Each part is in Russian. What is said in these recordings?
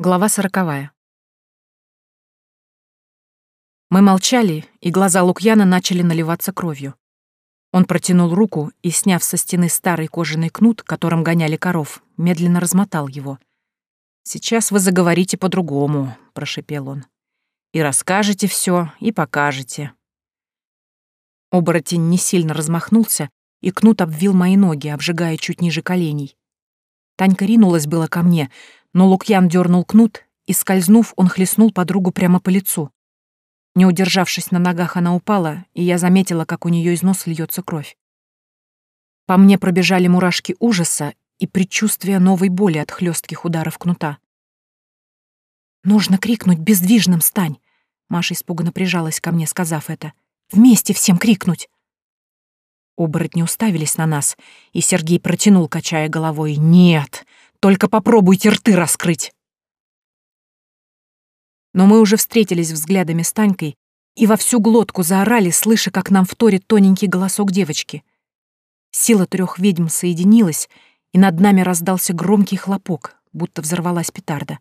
Глава сороковая. Мы молчали, и глаза Лукьяна начали наливаться кровью. Он протянул руку и, сняв со стены старый кожаный кнут, которым гоняли коров, медленно размотал его. «Сейчас вы заговорите по-другому», — прошипел он. «И расскажете все, и покажете». Оборотень не сильно размахнулся, и кнут обвил мои ноги, обжигая чуть ниже коленей. Танька ринулась было ко мне, но Лукьян дернул кнут, и, скользнув, он хлестнул подругу прямо по лицу. Не удержавшись на ногах, она упала, и я заметила, как у нее из носа льется кровь. По мне пробежали мурашки ужаса и предчувствие новой боли от хлестких ударов кнута. «Нужно крикнуть «Бездвижным стань!» Маша испуганно прижалась ко мне, сказав это. «Вместе всем крикнуть!» Оборотни уставились на нас, и Сергей протянул, качая головой. «Нет! Только попробуйте рты раскрыть!» Но мы уже встретились взглядами с Танькой и во всю глотку заорали, слыша, как нам вторит тоненький голосок девочки. Сила трех ведьм соединилась, и над нами раздался громкий хлопок, будто взорвалась петарда.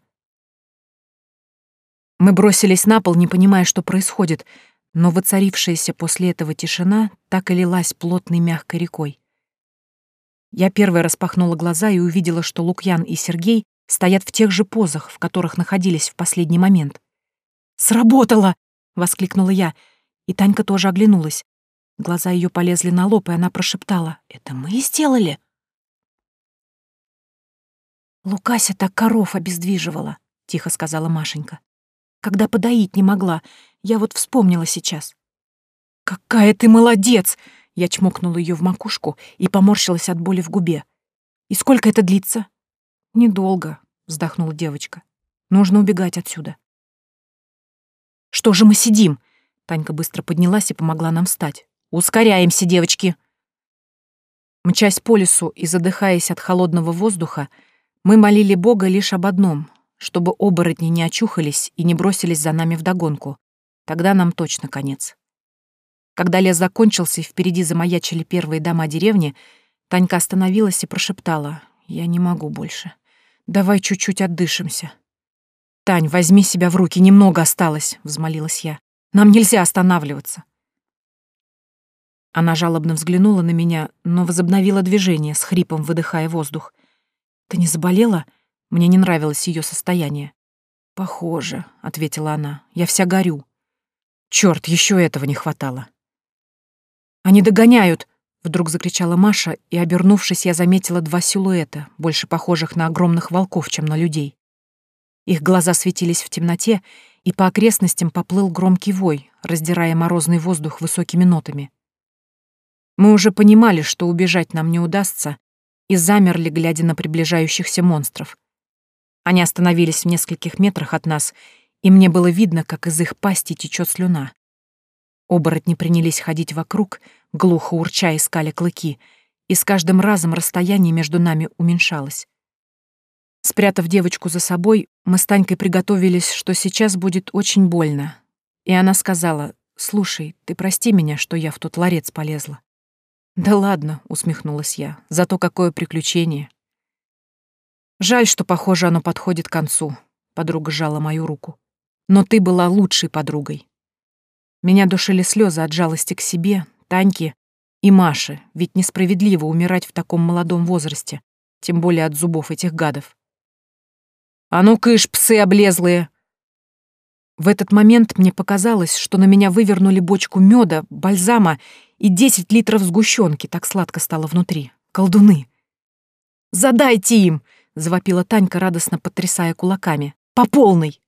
Мы бросились на пол, не понимая, что происходит, но воцарившаяся после этого тишина так и лилась плотной мягкой рекой. Я первая распахнула глаза и увидела, что Лукьян и Сергей стоят в тех же позах, в которых находились в последний момент. «Сработало!» — воскликнула я, и Танька тоже оглянулась. Глаза ее полезли на лоб, и она прошептала. «Это мы сделали?» «Лукася так коров обездвиживала», — тихо сказала Машенька. «Когда подоить не могла, я вот вспомнила сейчас». «Какая ты молодец!» Я чмокнула ее в макушку и поморщилась от боли в губе. «И сколько это длится?» «Недолго», — вздохнула девочка. «Нужно убегать отсюда». «Что же мы сидим?» Танька быстро поднялась и помогла нам встать. «Ускоряемся, девочки!» Мчась по лесу и задыхаясь от холодного воздуха, мы молили Бога лишь об одном, чтобы оборотни не очухались и не бросились за нами вдогонку. Тогда нам точно конец. Когда лес закончился и впереди замаячили первые дома деревни, Танька остановилась и прошептала. «Я не могу больше. Давай чуть-чуть отдышимся». «Тань, возьми себя в руки, немного осталось», — взмолилась я. «Нам нельзя останавливаться». Она жалобно взглянула на меня, но возобновила движение, с хрипом выдыхая воздух. «Ты не заболела?» Мне не нравилось ее состояние. «Похоже», — ответила она. «Я вся горю». Черт, еще этого не хватало. «Они догоняют!» — вдруг закричала Маша, и, обернувшись, я заметила два силуэта, больше похожих на огромных волков, чем на людей. Их глаза светились в темноте, и по окрестностям поплыл громкий вой, раздирая морозный воздух высокими нотами. Мы уже понимали, что убежать нам не удастся, и замерли, глядя на приближающихся монстров. Они остановились в нескольких метрах от нас, и мне было видно, как из их пасти течет слюна. Оборотни принялись ходить вокруг, глухо урча искали клыки, и с каждым разом расстояние между нами уменьшалось. Спрятав девочку за собой, мы с Танькой приготовились, что сейчас будет очень больно. И она сказала, «Слушай, ты прости меня, что я в тот ларец полезла». «Да ладно», — усмехнулась я, — «зато какое приключение». «Жаль, что, похоже, оно подходит к концу», — подруга сжала мою руку. «Но ты была лучшей подругой». Меня душили слезы от жалости к себе, Таньке и Маше, ведь несправедливо умирать в таком молодом возрасте, тем более от зубов этих гадов. «А ну кыш, псы облезлые!» В этот момент мне показалось, что на меня вывернули бочку меда, бальзама и 10 литров сгущенки, так сладко стало внутри. Колдуны. «Задайте им!» — завопила Танька, радостно потрясая кулаками. «По полной!»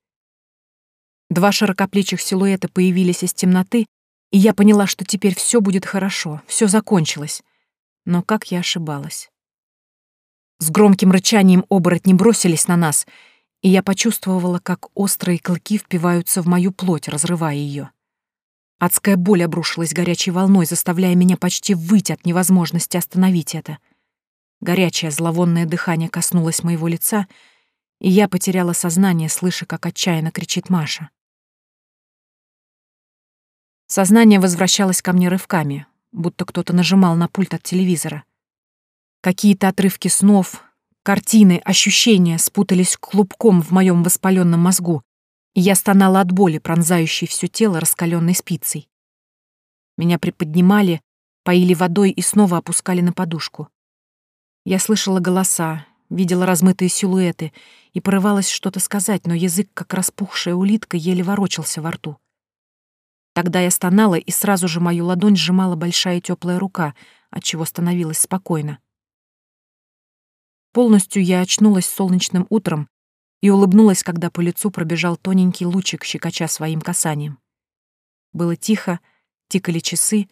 Два широкоплечих силуэта появились из темноты, и я поняла, что теперь все будет хорошо, все закончилось. Но как я ошибалась. С громким рычанием оборотни бросились на нас, и я почувствовала, как острые клыки впиваются в мою плоть, разрывая ее. Адская боль обрушилась горячей волной, заставляя меня почти выйти от невозможности остановить это. Горячее зловонное дыхание коснулось моего лица, и я потеряла сознание, слыша, как отчаянно кричит Маша. Сознание возвращалось ко мне рывками, будто кто-то нажимал на пульт от телевизора. Какие-то отрывки снов, Картины, ощущения спутались клубком в моем воспаленном мозгу, и я стонала от боли, пронзающей все тело раскаленной спицей. Меня приподнимали, поили водой и снова опускали на подушку. Я слышала голоса, видела размытые силуэты и порывалась что-то сказать, но язык, как распухшая улитка, еле ворочался во рту. Тогда я стонала, и сразу же мою ладонь сжимала большая теплая рука, отчего становилось спокойно. Полностью я очнулась солнечным утром и улыбнулась, когда по лицу пробежал тоненький лучик, щекоча своим касанием. Было тихо, тикали часы,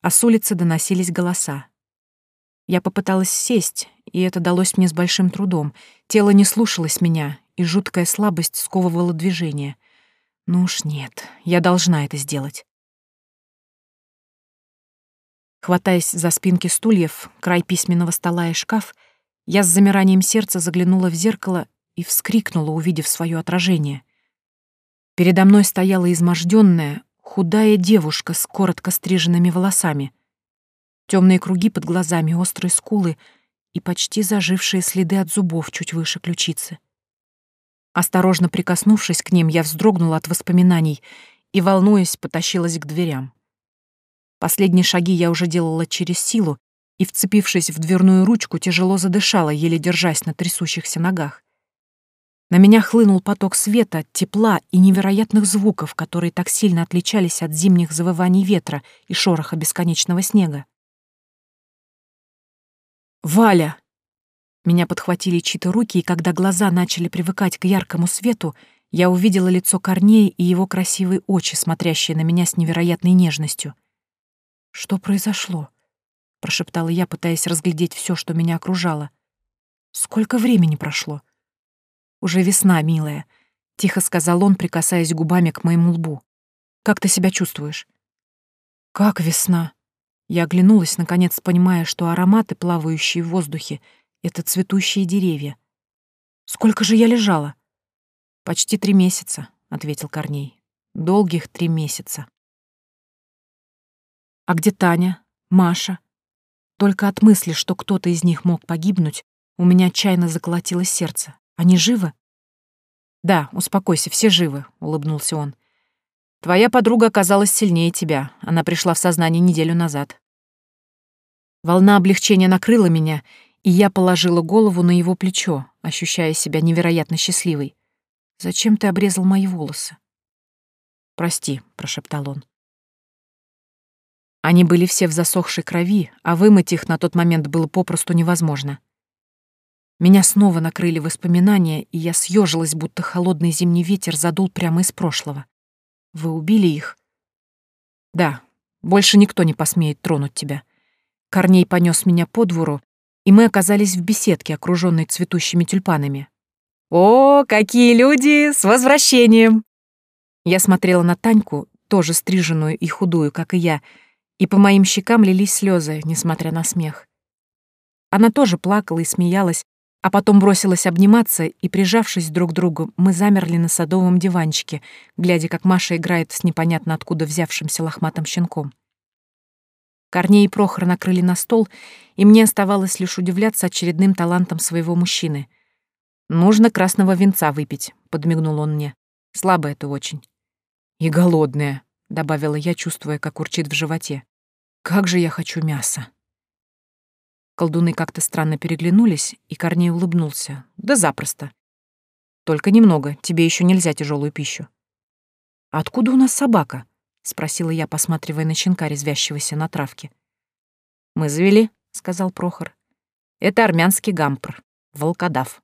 а с улицы доносились голоса. Я попыталась сесть, и это далось мне с большим трудом. Тело не слушалось меня, и жуткая слабость сковывала движение. Ну уж нет, я должна это сделать. Хватаясь за спинки стульев, край письменного стола и шкаф, я с замиранием сердца заглянула в зеркало и вскрикнула, увидев свое отражение. Передо мной стояла изможденная, худая девушка с коротко стриженными волосами. Темные круги под глазами, острые скулы и почти зажившие следы от зубов чуть выше ключицы. Осторожно прикоснувшись к ним, я вздрогнула от воспоминаний и, волнуясь, потащилась к дверям. Последние шаги я уже делала через силу, и, вцепившись в дверную ручку, тяжело задышала, еле держась на трясущихся ногах. На меня хлынул поток света, тепла и невероятных звуков, которые так сильно отличались от зимних завываний ветра и шороха бесконечного снега. «Валя!» Меня подхватили чьи-то руки, и когда глаза начали привыкать к яркому свету, я увидела лицо Корнея и его красивые очи, смотрящие на меня с невероятной нежностью. Что произошло? прошептала я, пытаясь разглядеть все, что меня окружало. Сколько времени прошло? Уже весна, милая, тихо сказал он, прикасаясь губами к моему лбу. Как ты себя чувствуешь? Как весна? Я оглянулась, наконец понимая, что ароматы, плавающие в воздухе, это цветущие деревья. Сколько же я лежала? Почти три месяца, ответил Корней. Долгих три месяца. А где Таня? Маша? Только от мысли, что кто-то из них мог погибнуть, у меня отчаянно заколотилось сердце. Они живы? Да, успокойся, все живы, улыбнулся он. Твоя подруга оказалась сильнее тебя. Она пришла в сознание неделю назад. Волна облегчения накрыла меня, и я положила голову на его плечо, ощущая себя невероятно счастливой. «Зачем ты обрезал мои волосы?» «Прости», — прошептал он. Они были все в засохшей крови, а вымыть их на тот момент было попросту невозможно. Меня снова накрыли воспоминания, и я съежилась, будто холодный зимний ветер задул прямо из прошлого. Вы убили их? Да, больше никто не посмеет тронуть тебя. Корней понес меня по двору, и мы оказались в беседке, окруженной цветущими тюльпанами. «О, какие люди! С возвращением!» Я смотрела на Таньку, тоже стриженную и худую, как и я, и по моим щекам лились слезы, несмотря на смех. Она тоже плакала и смеялась, а потом бросилась обниматься, и, прижавшись друг к другу, мы замерли на садовом диванчике, глядя, как Маша играет с непонятно откуда взявшимся лохматым щенком. Корней и Прохор накрыли на стол, и мне оставалось лишь удивляться очередным талантом своего мужчины. «Нужно красного венца выпить», — подмигнул он мне. «Слабо это очень». «И голодная», — добавила я, чувствуя, как урчит в животе. Как же я хочу мяса. Колдуны как-то странно переглянулись, и Корней улыбнулся. Да запросто. Только немного, тебе еще нельзя тяжелую пищу. «А откуда у нас собака? спросила я, посматривая на щенка, резвящегося на травке. Мы завели, сказал Прохор. Это армянский гампр, волкодав.